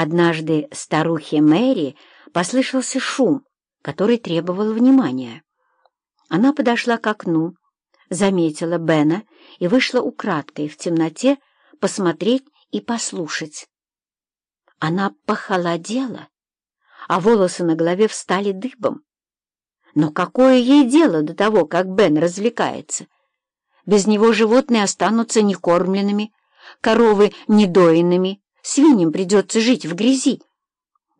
Однажды старухе Мэри послышался шум, который требовал внимания. Она подошла к окну, заметила Бена и вышла украдкой в темноте посмотреть и послушать. Она похолодела, а волосы на голове встали дыбом. Но какое ей дело до того, как Бен развлекается? Без него животные останутся некормленными, коровы недоенными, свиньям придется жить в грязи.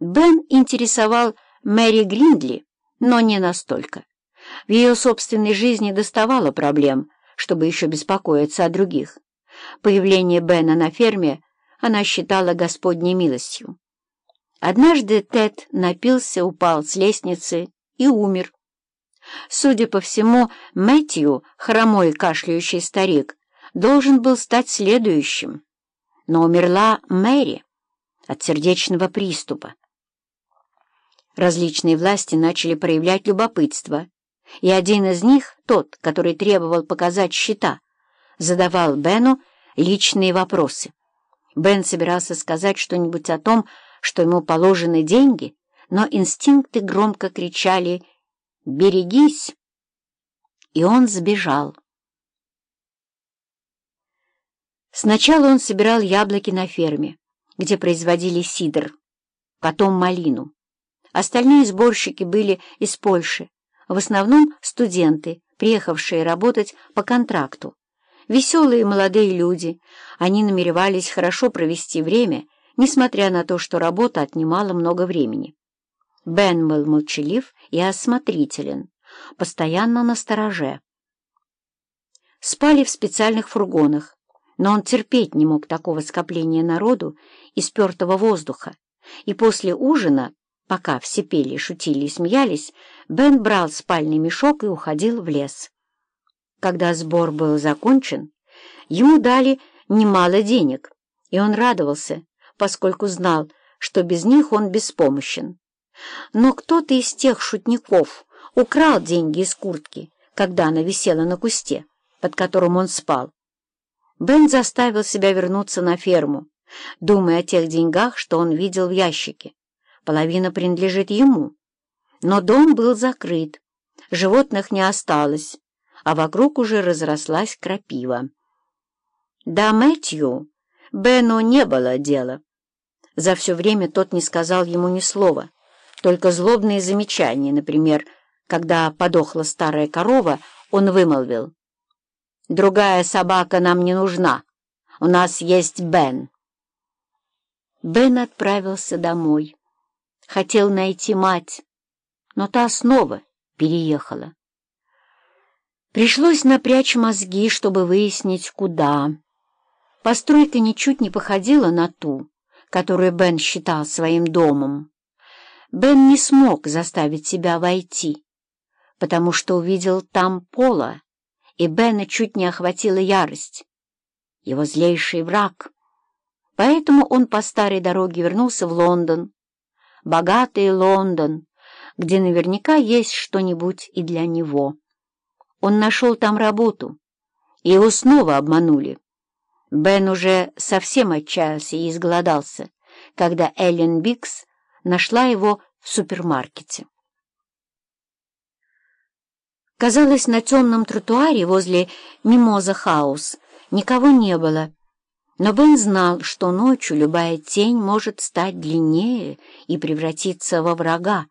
Бен интересовал Мэри Гриндли, но не настолько. В ее собственной жизни доставало проблем, чтобы еще беспокоиться о других. Появление Бена на ферме она считала Господней милостью. Однажды Тед напился, упал с лестницы и умер. Судя по всему, Мэтью, хромой кашляющий старик, должен был стать следующим. Но умерла Мэри от сердечного приступа. Различные власти начали проявлять любопытство, и один из них, тот, который требовал показать счета, задавал Бену личные вопросы. Бен собирался сказать что-нибудь о том, что ему положены деньги, но инстинкты громко кричали «Берегись!» И он сбежал. Сначала он собирал яблоки на ферме, где производили сидр, потом малину. Остальные сборщики были из Польши, в основном студенты, приехавшие работать по контракту. Веселые молодые люди, они намеревались хорошо провести время, несмотря на то, что работа отнимала много времени. Бен был молчалив и осмотрителен, постоянно на стороже. Спали в специальных фургонах, но он терпеть не мог такого скопления народу и спертого воздуха, и после ужина, пока все пели, шутили и смеялись, Бен брал спальный мешок и уходил в лес. Когда сбор был закончен, ему дали немало денег, и он радовался, поскольку знал, что без них он беспомощен. Но кто-то из тех шутников украл деньги из куртки, когда она висела на кусте, под которым он спал. Бен заставил себя вернуться на ферму, думая о тех деньгах, что он видел в ящике. Половина принадлежит ему. Но дом был закрыт, животных не осталось, а вокруг уже разрослась крапива. Да Мэтью Бену не было дела. За все время тот не сказал ему ни слова, только злобные замечания, например, когда подохла старая корова, он вымолвил. «Другая собака нам не нужна. У нас есть Бен». Бен отправился домой. Хотел найти мать, но та снова переехала. Пришлось напрячь мозги, чтобы выяснить, куда. Постройка ничуть не походила на ту, которую Бен считал своим домом. Бен не смог заставить себя войти, потому что увидел там Пола, и Бена чуть не охватила ярость. Его злейший враг. Поэтому он по старой дороге вернулся в Лондон. Богатый Лондон, где наверняка есть что-нибудь и для него. Он нашел там работу, и его снова обманули. Бен уже совсем отчаялся и изголодался, когда Эллен Бикс нашла его в супермаркете. Казалось, на темном тротуаре возле Мимоза Хаус никого не было, но Бен знал, что ночью любая тень может стать длиннее и превратиться во врага,